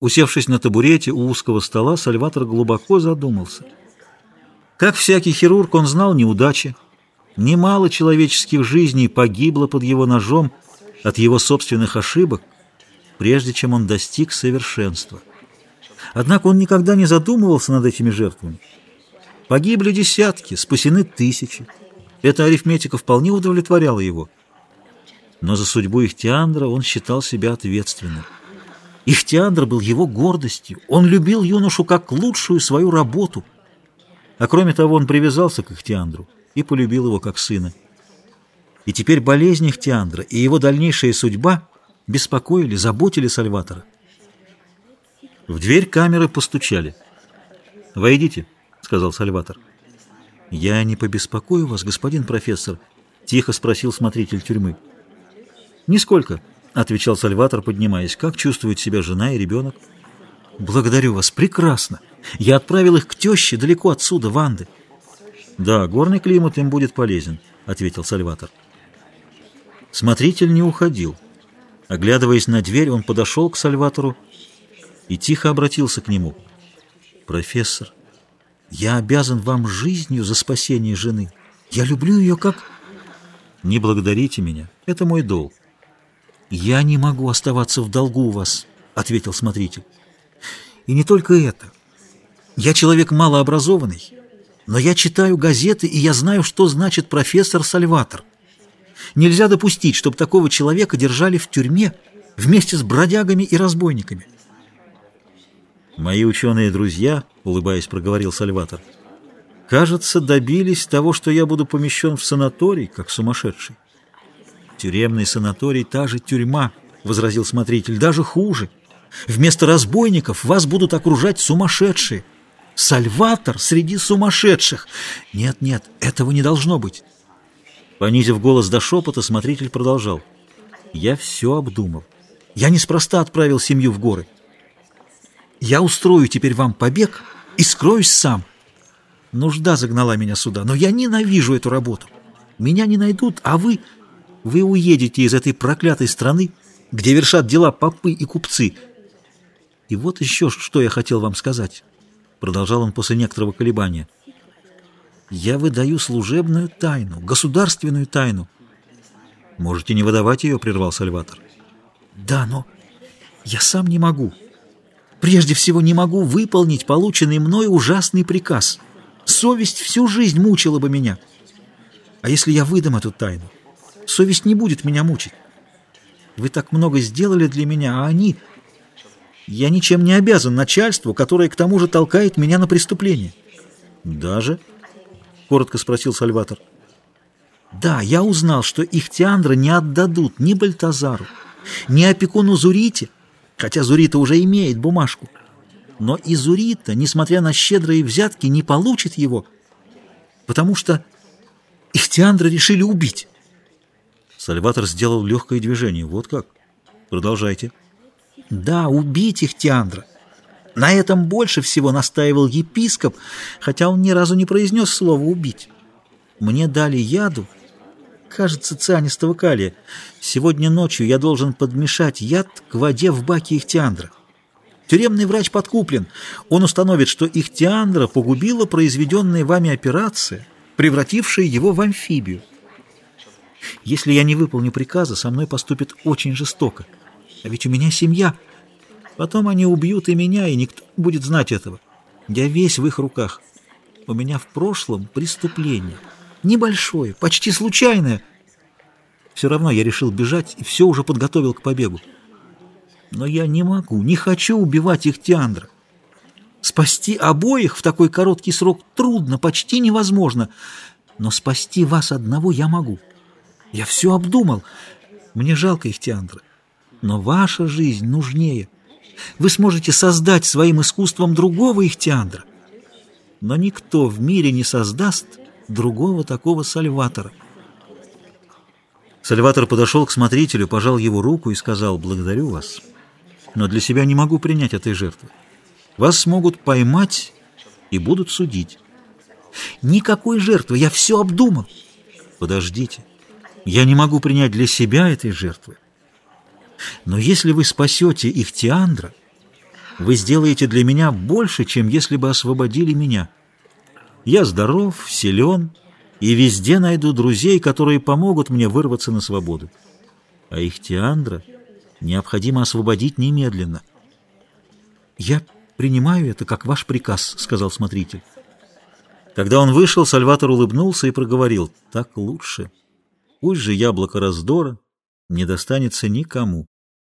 Усевшись на табурете у узкого стола, Сальватор глубоко задумался. Как всякий хирург, он знал неудачи. Немало человеческих жизней погибло под его ножом от его собственных ошибок, прежде чем он достиг совершенства. Однако он никогда не задумывался над этими жертвами. Погибли десятки, спасены тысячи. Эта арифметика вполне удовлетворяла его. Но за судьбу Ихтиандра он считал себя ответственным. Ихтиандр был его гордостью. Он любил юношу как лучшую свою работу. А кроме того, он привязался к Ихтиандру и полюбил его как сына. И теперь болезнь Ихтиандра и его дальнейшая судьба беспокоили, заботили Сальватора. В дверь камеры постучали. «Войдите», — сказал Сальватор. «Я не побеспокою вас, господин профессор?» — тихо спросил смотритель тюрьмы. «Нисколько», — отвечал Сальватор, поднимаясь. «Как чувствуют себя жена и ребенок?» «Благодарю вас, прекрасно. Я отправил их к теще далеко отсюда, в Анды». «Да, горный климат им будет полезен», — ответил Сальватор. Смотритель не уходил. Оглядываясь на дверь, он подошел к Сальватору и тихо обратился к нему. «Профессор, я обязан вам жизнью за спасение жены. Я люблю ее как...» «Не благодарите меня. Это мой долг. «Я не могу оставаться в долгу у вас», — ответил смотритель. «И не только это. Я человек малообразованный, но я читаю газеты, и я знаю, что значит профессор Сальватор. Нельзя допустить, чтобы такого человека держали в тюрьме вместе с бродягами и разбойниками». «Мои ученые друзья», — улыбаясь, проговорил Сальватор, — «кажется, добились того, что я буду помещен в санаторий, как сумасшедший». «Тюремный санаторий — та же тюрьма», — возразил смотритель, — «даже хуже. Вместо разбойников вас будут окружать сумасшедшие. Сальватор среди сумасшедших. Нет, нет, этого не должно быть». Понизив голос до шепота, смотритель продолжал. «Я все обдумал. Я неспроста отправил семью в горы. Я устрою теперь вам побег и скроюсь сам. Нужда загнала меня сюда, но я ненавижу эту работу. Меня не найдут, а вы...» Вы уедете из этой проклятой страны, где вершат дела попы и купцы. И вот еще что я хотел вам сказать, продолжал он после некоторого колебания. Я выдаю служебную тайну, государственную тайну. Можете не выдавать ее, прервал Сальватор. Да, но я сам не могу. Прежде всего не могу выполнить полученный мной ужасный приказ. Совесть всю жизнь мучила бы меня. А если я выдам эту тайну? Совесть не будет меня мучить. Вы так много сделали для меня, а они... Я ничем не обязан начальству, которое к тому же толкает меня на преступление. «Даже?» — коротко спросил Сальватор. «Да, я узнал, что их Теандра не отдадут ни Бальтазару, ни опекуну Зурите, хотя Зурита уже имеет бумажку. Но и Зурита, несмотря на щедрые взятки, не получит его, потому что их Теандра решили убить». Сальватор сделал легкое движение. Вот как? Продолжайте. Да, убить их, Тиандра. На этом больше всего настаивал епископ, хотя он ни разу не произнес слово «убить». Мне дали яду, кажется, цианистого калия. Сегодня ночью я должен подмешать яд к воде в баке Ихтиандра. Тюремный врач подкуплен. Он установит, что Ихтиандра погубила произведенная вами операция, превратившая его в амфибию. Если я не выполню приказа, со мной поступят очень жестоко. А ведь у меня семья. Потом они убьют и меня, и никто будет знать этого. Я весь в их руках. У меня в прошлом преступление. Небольшое, почти случайное. Все равно я решил бежать и все уже подготовил к побегу. Но я не могу, не хочу убивать их Тиандра. Спасти обоих в такой короткий срок трудно, почти невозможно. Но спасти вас одного я могу. Я все обдумал. Мне жалко их, Теандра. Но ваша жизнь нужнее. Вы сможете создать своим искусством другого их Ихтиандра. Но никто в мире не создаст другого такого Сальватора. Сальватор подошел к смотрителю, пожал его руку и сказал «Благодарю вас, но для себя не могу принять этой жертвы. Вас смогут поймать и будут судить». «Никакой жертвы, я все обдумал». «Подождите, я не могу принять для себя этой жертвы. Но если вы спасете их Тиандра, вы сделаете для меня больше, чем если бы освободили меня. Я здоров, силен и везде найду друзей, которые помогут мне вырваться на свободу. А их Теандра необходимо освободить немедленно. «Я принимаю это как ваш приказ», — сказал смотритель. Когда он вышел, Сальватор улыбнулся и проговорил, «Так лучше. Пусть же яблоко раздора не достанется никому».